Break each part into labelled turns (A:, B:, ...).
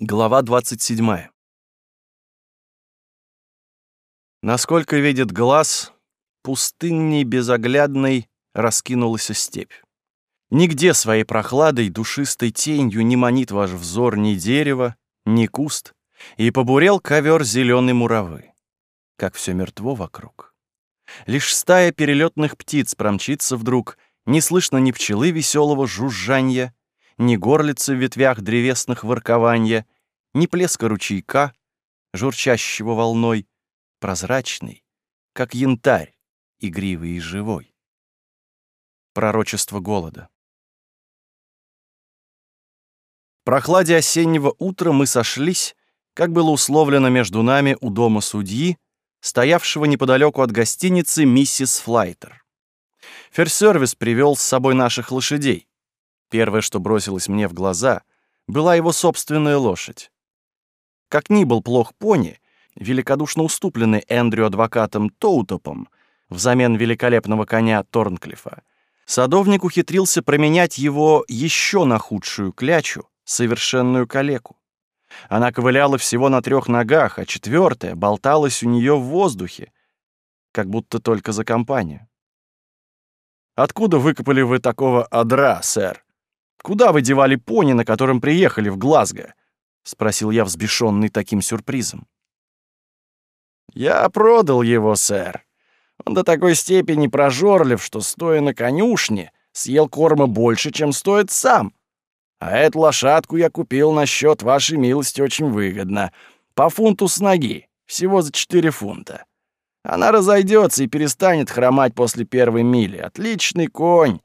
A: Глава 27. Насколько видит глаз, пустынней безоглядной раскинулась степь. Нигде своей прохладой, душистой тенью не манит ваш взор ни дерево, ни куст, и побурел ковер зеленой муравы. Как все мертво вокруг. Лишь стая перелетных птиц промчится вдруг, не слышно ни пчелы веселого жужжанья, ни горлицы в ветвях древесных воркованья, ни плеска ручейка, журчащего волной, прозрачный, как янтарь, игривый и живой. Пророчество голода. В прохладе осеннего утра мы сошлись, как было условлено между нами у дома судьи, стоявшего неподалеку от гостиницы миссис Флайтер. Ферсервис привел с собой наших лошадей. Первое, что бросилось мне в глаза, была его собственная лошадь. Как ни был плох пони, великодушно уступленный Эндрю адвокатом Тоутопом взамен великолепного коня Торнклифа, садовник ухитрился променять его еще на худшую клячу, совершенную калеку. Она ковыляла всего на трех ногах, а четвертая болталась у нее в воздухе, как будто только за компанию. «Откуда выкопали вы такого адра, сэр?» «Куда вы девали пони, на котором приехали в Глазго?» — спросил я, взбешенный таким сюрпризом. «Я продал его, сэр. Он до такой степени прожорлив, что, стоя на конюшне, съел корма больше, чем стоит сам. А эту лошадку я купил на счет вашей милости очень выгодно. По фунту с ноги, всего за 4 фунта. Она разойдется и перестанет хромать после первой мили. Отличный конь.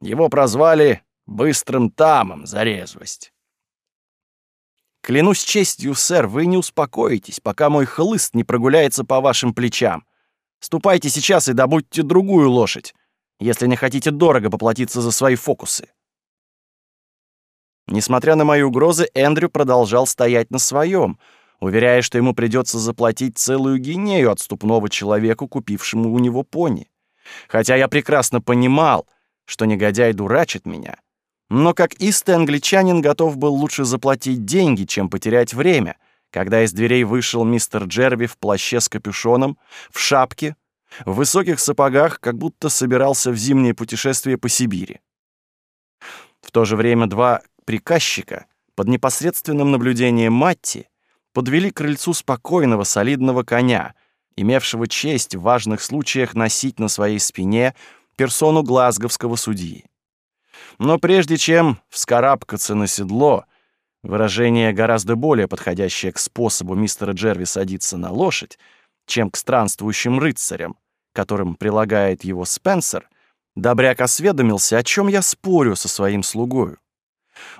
A: Его прозвали Быстрым тамом за резвость. Клянусь честью, сэр, вы не успокоитесь, пока мой хлыст не прогуляется по вашим плечам. Ступайте сейчас и добудьте другую лошадь, если не хотите дорого поплатиться за свои фокусы. Несмотря на мои угрозы, Эндрю продолжал стоять на своем, уверяя, что ему придется заплатить целую гинею отступного человеку, купившему у него пони. Хотя я прекрасно понимал, что негодяй дурачит меня — но как истый англичанин готов был лучше заплатить деньги, чем потерять время, когда из дверей вышел мистер Джерви в плаще с капюшоном, в шапке, в высоких сапогах, как будто собирался в зимнее путешествие по Сибири. В то же время два приказчика под непосредственным наблюдением Матти подвели к крыльцу спокойного солидного коня, имевшего честь в важных случаях носить на своей спине персону глазговского судьи. Но прежде чем вскарабкаться на седло, выражение гораздо более подходящее к способу мистера Джерви садиться на лошадь, чем к странствующим рыцарям, которым прилагает его Спенсер, Добряк осведомился, о чем я спорю со своим слугою.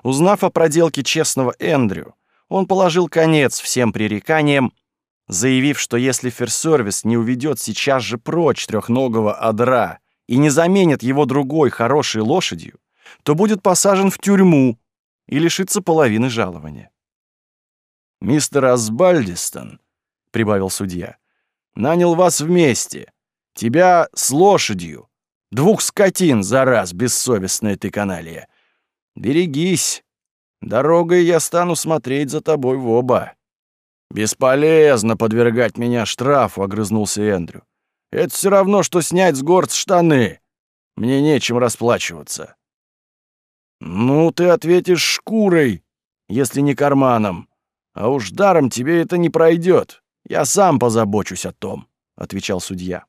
A: Узнав о проделке честного Эндрю, он положил конец всем пререканиям, заявив, что если Ферсервис не уведет сейчас же прочь трехногого адра и не заменит его другой хорошей лошадью, то будет посажен в тюрьму и лишится половины жалования. «Мистер Асбальдистон», — прибавил судья, — «нанял вас вместе. Тебя с лошадью. Двух скотин за раз, бессовестная ты каналья. Берегись. Дорогой я стану смотреть за тобой в оба». «Бесполезно подвергать меня штрафу», — огрызнулся Эндрю. «Это все равно, что снять с горц штаны. Мне нечем расплачиваться». «Ну, ты ответишь шкурой, если не карманом. А уж даром тебе это не пройдет. Я сам позабочусь о том», — отвечал судья.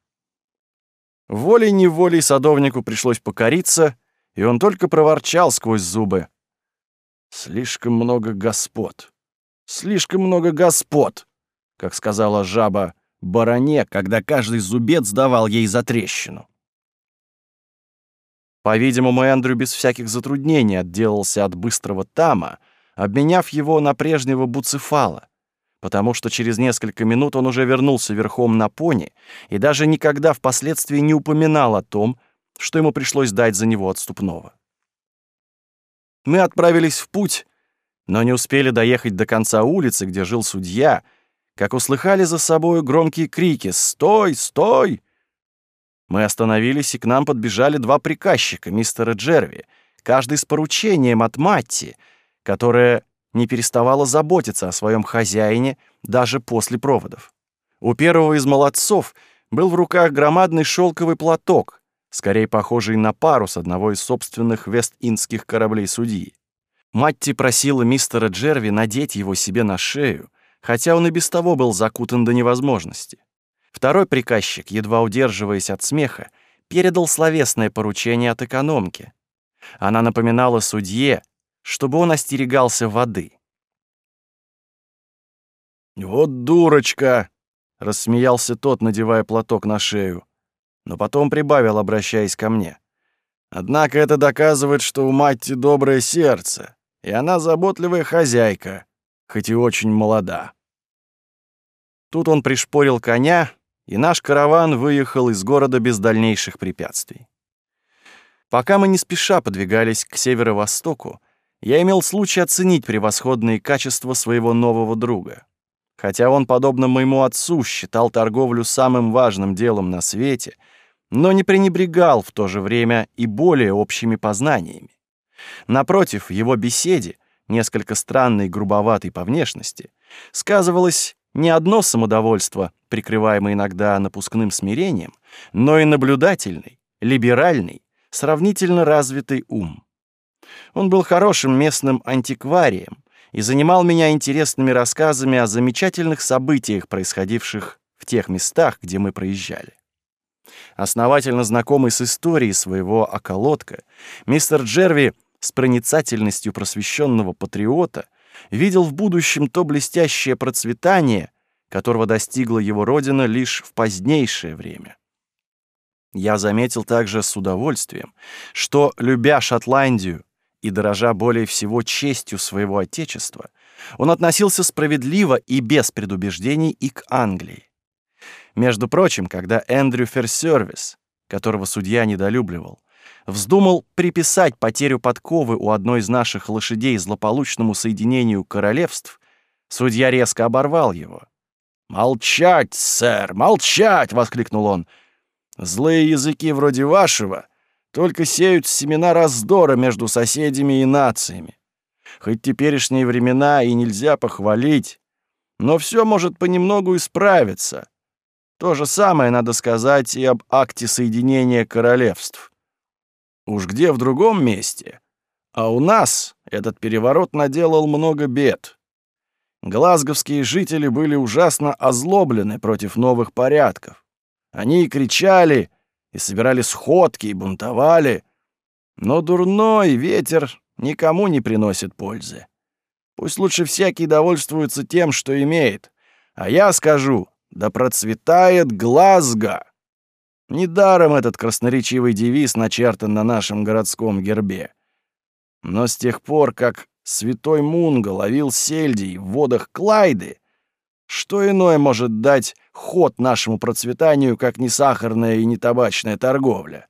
A: Волей-неволей садовнику пришлось покориться, и он только проворчал сквозь зубы. «Слишком много господ! Слишком много господ!» — как сказала жаба бароне, когда каждый зубец давал ей за трещину. По-видимому, Эндрю без всяких затруднений отделался от быстрого тама, обменяв его на прежнего буцефала, потому что через несколько минут он уже вернулся верхом на пони и даже никогда впоследствии не упоминал о том, что ему пришлось дать за него отступного. Мы отправились в путь, но не успели доехать до конца улицы, где жил судья, как услыхали за собой громкие крики «Стой! Стой!» Мы остановились, и к нам подбежали два приказчика, мистера Джерви, каждый с поручением от Матти, которая не переставала заботиться о своем хозяине даже после проводов. У первого из молодцов был в руках громадный шелковый платок, скорее похожий на парус одного из собственных вест-индских кораблей судьи. Матти просила мистера Джерви надеть его себе на шею, хотя он и без того был закутан до невозможности. Второй приказчик, едва удерживаясь от смеха, передал словесное поручение от экономки. Она напоминала судье, чтобы он остерегался воды.
B: «Вот дурочка!» — рассмеялся тот, надевая платок на шею, но потом прибавил, обращаясь ко мне. «Однако это доказывает, что у Матти доброе сердце, и она заботливая хозяйка, хоть и очень молода».
A: Тут он пришпорил коня, и наш караван выехал из города без дальнейших препятствий. Пока мы не спеша подвигались к северо-востоку, я имел случай оценить превосходные качества своего нового друга. Хотя он, подобно моему отцу, считал торговлю самым важным делом на свете, но не пренебрегал в то же время и более общими познаниями. Напротив, в его беседе, несколько странной и грубоватой по внешности, сказывалось не одно самодовольство, прикрываемое иногда напускным смирением, но и наблюдательный, либеральный, сравнительно развитый ум. Он был хорошим местным антикварием и занимал меня интересными рассказами о замечательных событиях, происходивших в тех местах, где мы проезжали. Основательно знакомый с историей своего околотка, мистер Джерви с проницательностью просвещенного патриота видел в будущем то блестящее процветание, которого достигла его родина лишь в позднейшее время. Я заметил также с удовольствием, что, любя Шотландию и дорожа более всего честью своего отечества, он относился справедливо и без предубеждений и к Англии. Между прочим, когда Эндрю Ферсервис, которого судья недолюбливал, вздумал приписать потерю подковы у одной из наших лошадей злополучному соединению королевств, судья резко оборвал его. «Молчать, сэр, молчать!» — воскликнул он. «Злые языки вроде вашего только сеют семена раздора между соседями и нациями. Хоть теперешние времена и нельзя похвалить, но все может понемногу исправиться. То же самое надо сказать и об акте соединения королевств. Уж где в другом месте. А у нас этот переворот наделал много бед. Глазговские жители были ужасно озлоблены против новых порядков. Они и кричали, и собирали сходки, и бунтовали. Но дурной ветер никому не приносит пользы. Пусть лучше всякий довольствуется тем, что имеет. А я скажу, да процветает Глазго!» Недаром этот красноречивый девиз начертан на нашем городском гербе. Но с тех пор, как святой Мунго ловил сельдей в водах Клайды, что иное может дать ход нашему процветанию, как не сахарная и не табачная торговля?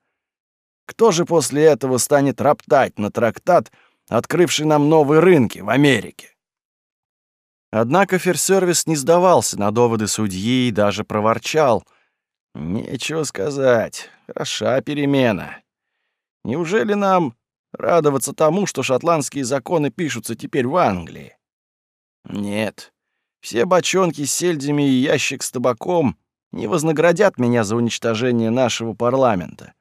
A: Кто же после этого станет роптать на трактат, открывший нам новые рынки в Америке? Однако ферсервис не сдавался на доводы судьи и даже проворчал, Нечего сказать. Хороша перемена. Неужели нам радоваться тому, что шотландские законы пишутся теперь в Англии? Нет. Все бочонки с сельдями и ящик с табаком не вознаградят меня за уничтожение нашего парламента.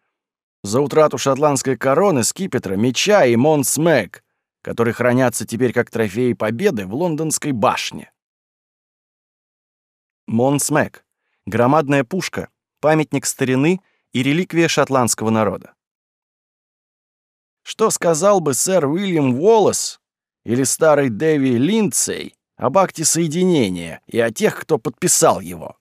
A: За утрату шотландской короны, скипетра, меча и Монсмэг, которые хранятся теперь как трофеи победы в лондонской башне. Монсмэг — громадная пушка, памятник старины и реликвия шотландского народа. Что сказал бы сэр Уильям Уоллес или старый Дэви Линдсей об акте соединения и о тех, кто подписал его?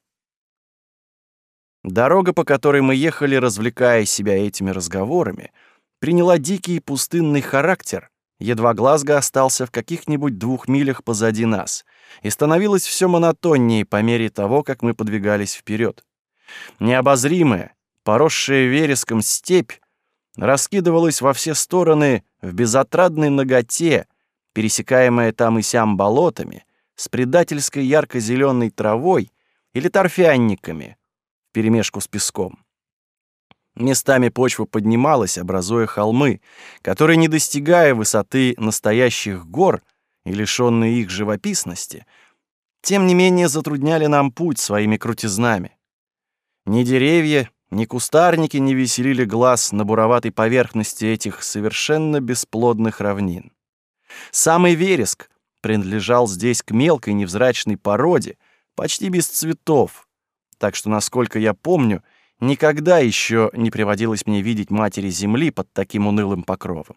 A: Дорога, по которой мы ехали, развлекая себя этими разговорами, приняла дикий и пустынный характер, едва Глазго остался в каких-нибудь двух милях позади нас, и становилось все монотоннее по мере того, как мы подвигались вперед. Необозримая, поросшая вереском степь раскидывалась во все стороны в безотрадной ноготе, пересекаемая там и сям болотами, с предательской ярко зеленой травой или торфянниками, вперемешку с песком. Местами почва поднималась, образуя холмы, которые, не достигая высоты настоящих гор и лишенные их живописности, тем не менее затрудняли нам путь своими крутизнами. Ни деревья, ни кустарники не веселили глаз на буроватой поверхности этих совершенно бесплодных равнин. Самый вереск принадлежал здесь к мелкой невзрачной породе, почти без цветов, так что, насколько я помню, никогда еще не приводилось мне видеть матери земли под таким унылым покровом.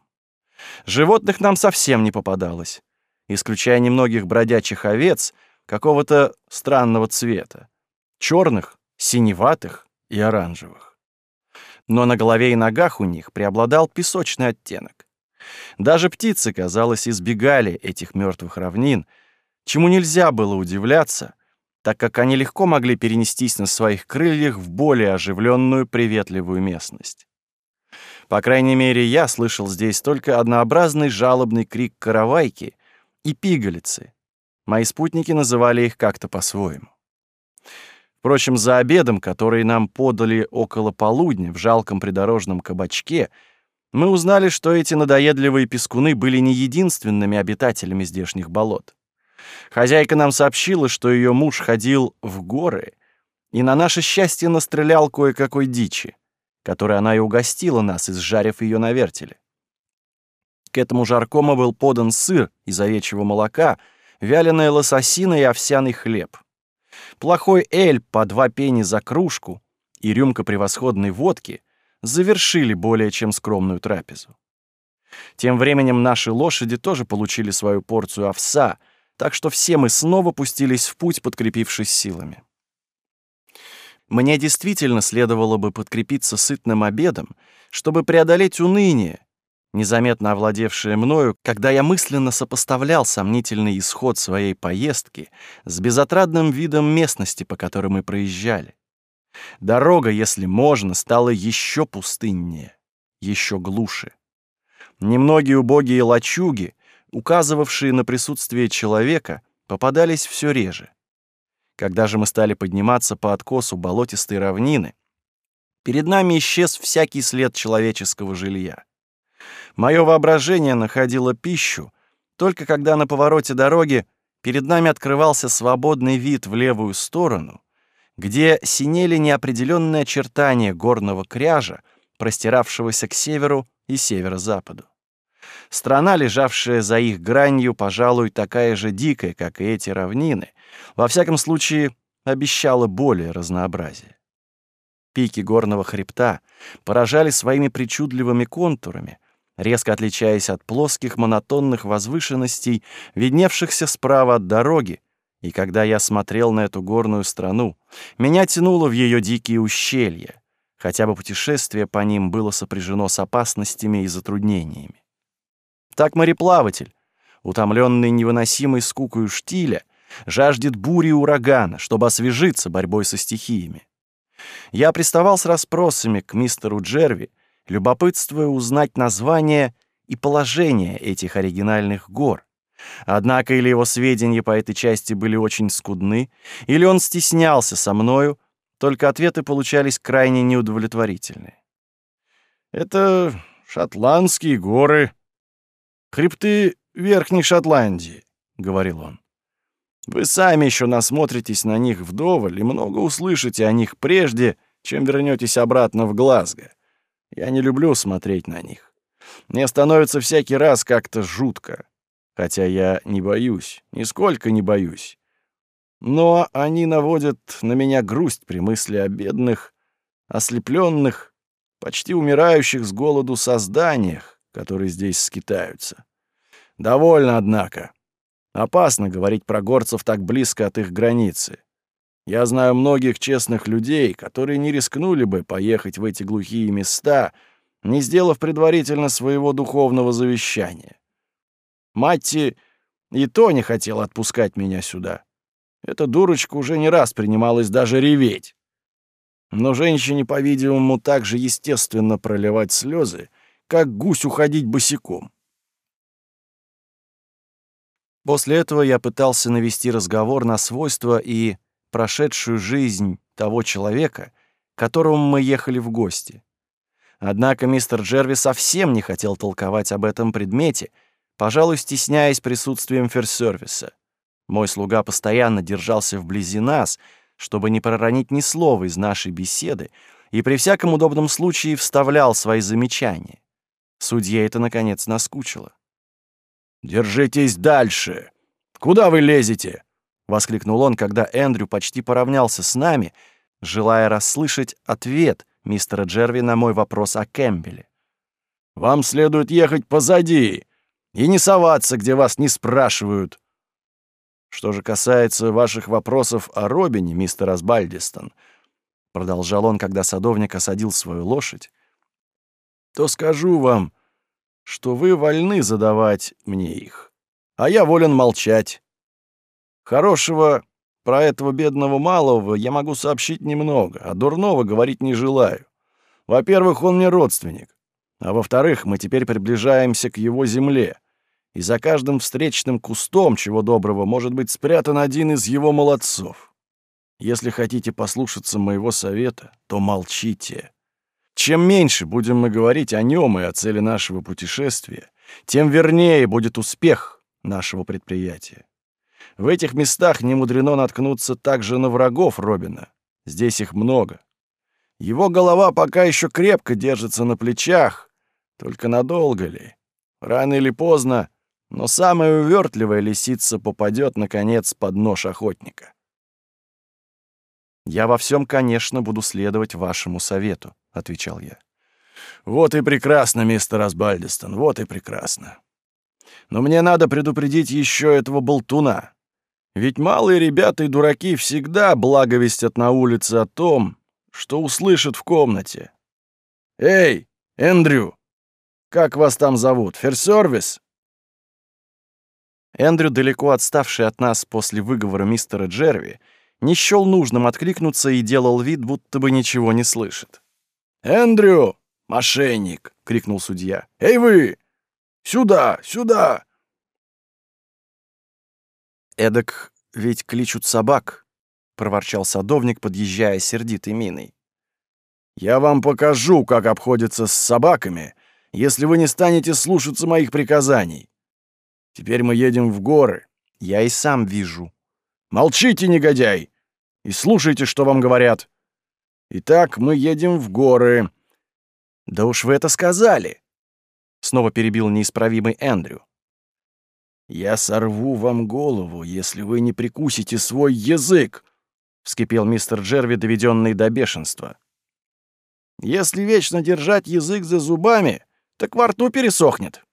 A: Животных нам совсем не попадалось, исключая немногих бродячих овец какого-то странного цвета, черных синеватых и оранжевых. Но на голове и ногах у них преобладал песочный оттенок. Даже птицы, казалось, избегали этих мертвых равнин, чему нельзя было удивляться, так как они легко могли перенестись на своих крыльях в более оживленную приветливую местность. По крайней мере, я слышал здесь только однообразный жалобный крик каравайки и пигалицы. Мои спутники называли их как-то по-своему. Впрочем, за обедом, который нам подали около полудня в жалком придорожном кабачке, мы узнали, что эти надоедливые пескуны были не единственными обитателями здешних болот. Хозяйка нам сообщила, что ее муж ходил в горы и на наше счастье настрелял кое-какой дичи, которой она и угостила нас, изжарив ее на вертеле. К этому жаркому был подан сыр из овечьего молока, вяленая лососина и овсяный хлеб. Плохой эль по два пени за кружку и рюмка превосходной водки завершили более чем скромную трапезу. Тем временем наши лошади тоже получили свою порцию овса, так что все мы снова пустились в путь, подкрепившись силами. Мне действительно следовало бы подкрепиться сытным обедом, чтобы преодолеть уныние, незаметно овладевшее мною, когда я мысленно сопоставлял сомнительный исход своей поездки с безотрадным видом местности, по которой мы проезжали. Дорога, если можно, стала еще пустыннее, еще глуше. Немногие убогие лачуги, указывавшие на присутствие человека, попадались все реже. Когда же мы стали подниматься по откосу болотистой равнины, перед нами исчез всякий след человеческого жилья. Мое воображение находило пищу, только когда на повороте дороги перед нами открывался свободный вид в левую сторону, где синели неопределенные очертания горного кряжа, простиравшегося к северу и северо-западу. Страна, лежавшая за их гранью, пожалуй, такая же дикая, как и эти равнины, во всяком случае, обещала более разнообразие. Пики горного хребта поражали своими причудливыми контурами, резко отличаясь от плоских монотонных возвышенностей, видневшихся справа от дороги, и когда я смотрел на эту горную страну, меня тянуло в ее дикие ущелья, хотя бы путешествие по ним было сопряжено с опасностями и затруднениями. Так мореплаватель, утомленный невыносимой скукою штиля, жаждет бури и урагана, чтобы освежиться борьбой со стихиями. Я приставал с расспросами к мистеру Джерви, любопытствуя узнать название и положение этих оригинальных гор. Однако или его сведения по этой части были очень скудны, или он стеснялся со мною, только ответы получались крайне неудовлетворительные. «Это шотландские горы, хребты Верхней Шотландии», — говорил он. «Вы сами еще насмотритесь на них вдоволь и много услышите о них прежде, чем вернетесь обратно в Глазго. Я не люблю смотреть на них. Мне становится всякий раз как-то жутко. Хотя я не боюсь, нисколько не боюсь. Но они наводят на меня грусть при мысли о бедных, ослепленных, почти умирающих с голоду созданиях, которые здесь скитаются. Довольно, однако. Опасно говорить про горцев так близко от их границы. Я знаю многих честных людей, которые не рискнули бы поехать в эти глухие места, не сделав предварительно своего духовного завещания. Матти и то не хотел отпускать меня сюда. Эта дурочка уже не раз принималась даже реветь. Но женщине, по-видимому, так же естественно проливать слезы, как гусь уходить босиком. После этого я пытался навести разговор на свойства и прошедшую жизнь того человека, к которому мы ехали в гости. Однако мистер Джерви совсем не хотел толковать об этом предмете, пожалуй, стесняясь присутствием ферсервиса. Мой слуга постоянно держался вблизи нас, чтобы не проронить ни слова из нашей беседы, и при всяком удобном случае вставлял свои замечания. Судье это, наконец, наскучило.
B: «Держитесь дальше! Куда вы лезете?» — воскликнул он, когда Эндрю почти поравнялся с нами, желая расслышать ответ мистера Джерви на мой вопрос о Кэмпбеле. «Вам следует ехать позади и не соваться, где вас не спрашивают». «Что же касается ваших вопросов о Робине, мистер Асбальдистон», — продолжал он, когда садовник осадил свою лошадь, «то скажу вам, что вы вольны задавать мне их, а я волен молчать». Хорошего про этого бедного малого я могу сообщить немного, а дурного говорить не желаю. Во-первых, он мне родственник. А во-вторых, мы теперь приближаемся к его земле. И за каждым встречным кустом, чего доброго, может быть спрятан один из его молодцов. Если хотите послушаться моего совета, то молчите. Чем меньше будем мы говорить о нем и о цели нашего путешествия, тем вернее будет успех нашего предприятия. В этих местах немудрено наткнуться также на врагов Робина. Здесь их много. Его голова пока еще крепко держится на плечах. Только надолго ли? Рано или поздно, но самая увертливая лисица попадет, наконец, под нож охотника.
A: «Я во всем, конечно, буду следовать вашему совету», — отвечал я.
B: «Вот и прекрасно, мистер Асбальдистон, вот и прекрасно. Но мне надо предупредить еще этого болтуна. Ведь малые ребята и дураки всегда благовестят на улице о том, что услышат в комнате. «Эй, Эндрю! Как вас там зовут? Ферсервис?»
A: Эндрю, далеко отставший от нас после выговора мистера Джерви, не счёл нужным откликнуться и делал вид, будто бы ничего не слышит.
B: «Эндрю! Мошенник!» — крикнул судья. «Эй вы! Сюда! Сюда!
A: Эдак ведь кличут собак», — проворчал садовник, подъезжая сердитой миной.
B: «Я вам покажу, как обходятся с собаками, если вы не станете слушаться моих приказаний. Теперь мы едем в горы.
A: Я и сам вижу.
B: Молчите, негодяй, и слушайте, что вам говорят. Итак, мы едем в горы».
A: «Да уж вы это сказали!» — снова перебил неисправимый Эндрю.
B: «Я сорву вам голову, если вы не прикусите свой язык!» — вскипел мистер Джерви, доведенный до бешенства. «Если вечно держать язык за зубами, так во рту пересохнет!»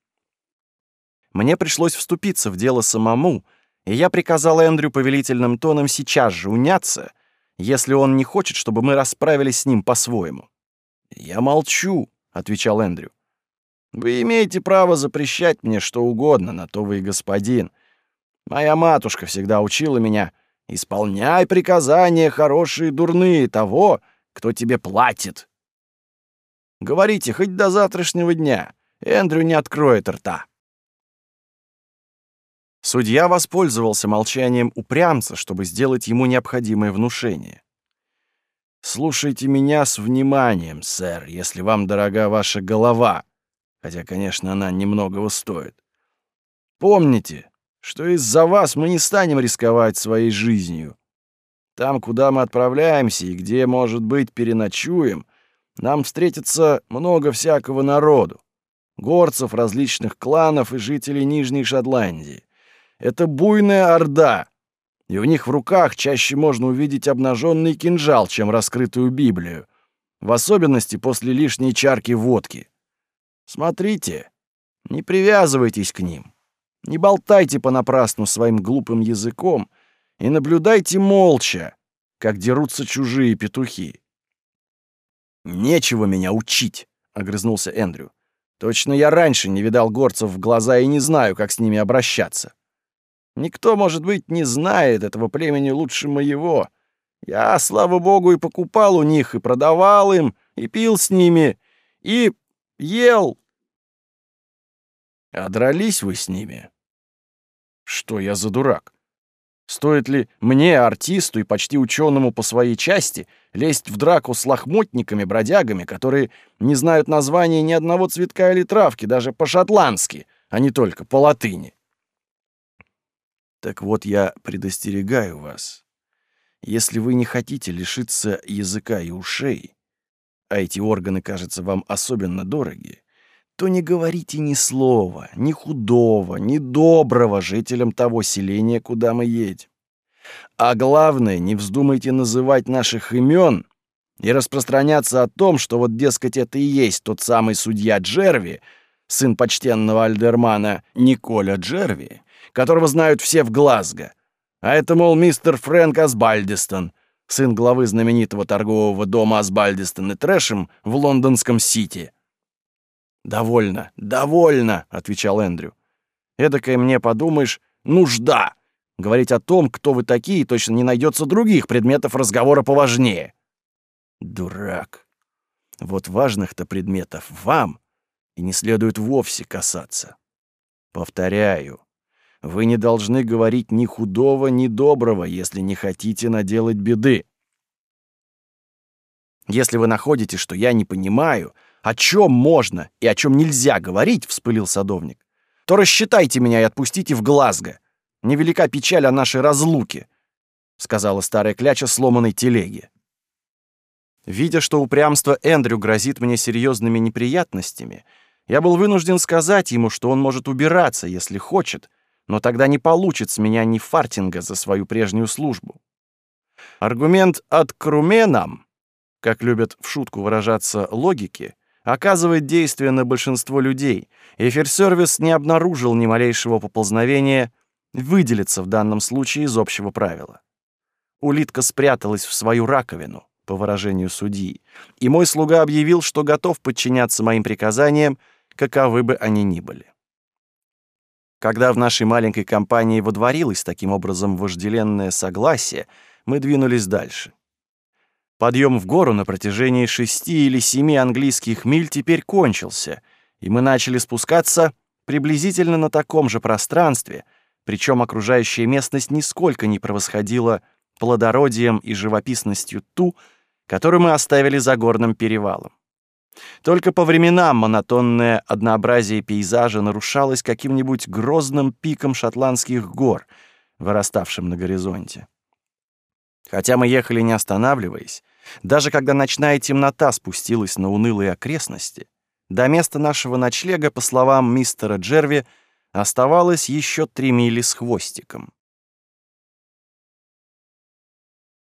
A: Мне пришлось вступиться в дело самому, и я приказал Эндрю повелительным тоном сейчас же уняться, если он не хочет, чтобы мы расправились с ним по-своему.
B: «Я молчу», — отвечал Эндрю. Вы имеете право запрещать мне что угодно, на то вы и господин. Моя матушка всегда учила меня, исполняй приказания хорошие и дурные того, кто тебе платит. Говорите, хоть до завтрашнего дня, Эндрю не откроет рта.
A: Судья воспользовался молчанием упрямца, чтобы сделать ему необходимое внушение.
B: «Слушайте меня с вниманием, сэр, если вам дорога ваша голова», хотя, конечно, она немногого стоит. Помните, что из-за вас мы не станем рисковать своей жизнью. Там, куда мы отправляемся и где, может быть, переночуем, нам встретится много всякого народу, горцев различных кланов и жителей Нижней Шотландии. Это буйная орда, и в них в руках чаще можно увидеть обнаженный кинжал, чем раскрытую Библию, в особенности после лишней чарки водки. Смотрите, не привязывайтесь к ним. Не болтайте понапрасну своим глупым языком и наблюдайте молча, как дерутся чужие петухи. «Нечего меня учить», — огрызнулся Эндрю. «Точно я раньше не видал горцев в глаза и не знаю, как с ними обращаться. Никто, может быть, не знает этого племени лучше моего. Я, слава богу, и покупал у них, и продавал им, и пил с ними, и...» Ел!» «А дрались вы с ними?» «Что я за дурак? Стоит ли мне, артисту и почти ученому по своей части, лезть в драку с лохмотниками-бродягами, которые не знают названия ни одного цветка или травки, даже по-шотландски, а не только по-латыни?» «Так вот я предостерегаю вас. Если вы не хотите лишиться языка и ушей, а эти органы, кажется, вам особенно дороги, то не говорите ни слова, ни худого, ни доброго жителям того селения, куда мы едем. А главное, не вздумайте называть наших имен и распространяться о том, что вот, дескать, это и есть тот самый судья Джерви, сын почтенного альдермана Николя Джерви, которого знают все в Глазго. А это, мол, мистер Фрэнк Асбальдистон — сын главы знаменитого торгового дома Асбальдистон и Трэшем в лондонском Сити. «Довольно, довольно», — отвечал Эндрю. «Эдакой мне, подумаешь, нужда. Говорить о том, кто вы такие, точно не найдется других предметов разговора поважнее». «Дурак. Вот важных-то предметов вам и не следует вовсе касаться. Повторяю, вы не должны говорить ни худого, ни доброго, если не хотите наделать беды. Если вы находите, что я не понимаю, о чем можно и о чем нельзя говорить, вспылил садовник, то рассчитайте меня и отпустите в Глазго. Невелика печаль о нашей разлуке, сказала старая кляча сломанной телеги. Видя, что упрямство Эндрю грозит мне серьезными неприятностями, я был вынужден сказать ему, что он может убираться, если хочет, — но тогда не получит с меня ни фартинга за свою прежнюю службу. Аргумент «от круменам», как любят в шутку выражаться логики, оказывает действие на большинство людей, и эфир-сервис не обнаружил ни малейшего поползновения выделиться в данном случае из общего правила. Улитка спряталась в свою раковину, по выражению судьи, и мой слуга объявил, что готов подчиняться моим приказаниям, каковы бы они ни были. Когда в нашей маленькой компании водворилось таким образом вожделенное согласие, мы двинулись дальше. Подъем в гору на протяжении шести или семи английских миль теперь кончился, и мы начали спускаться приблизительно на таком же пространстве, причем окружающая местность нисколько не превосходила плодородием и живописностью ту, которую мы оставили за горным перевалом. Только по временам монотонное однообразие пейзажа нарушалось каким-нибудь грозным пиком шотландских гор, выраставшим на горизонте. Хотя мы ехали не останавливаясь, даже когда ночная темнота спустилась на унылые окрестности, до места нашего ночлега, по словам мистера Джерви, оставалось еще три мили с хвостиком.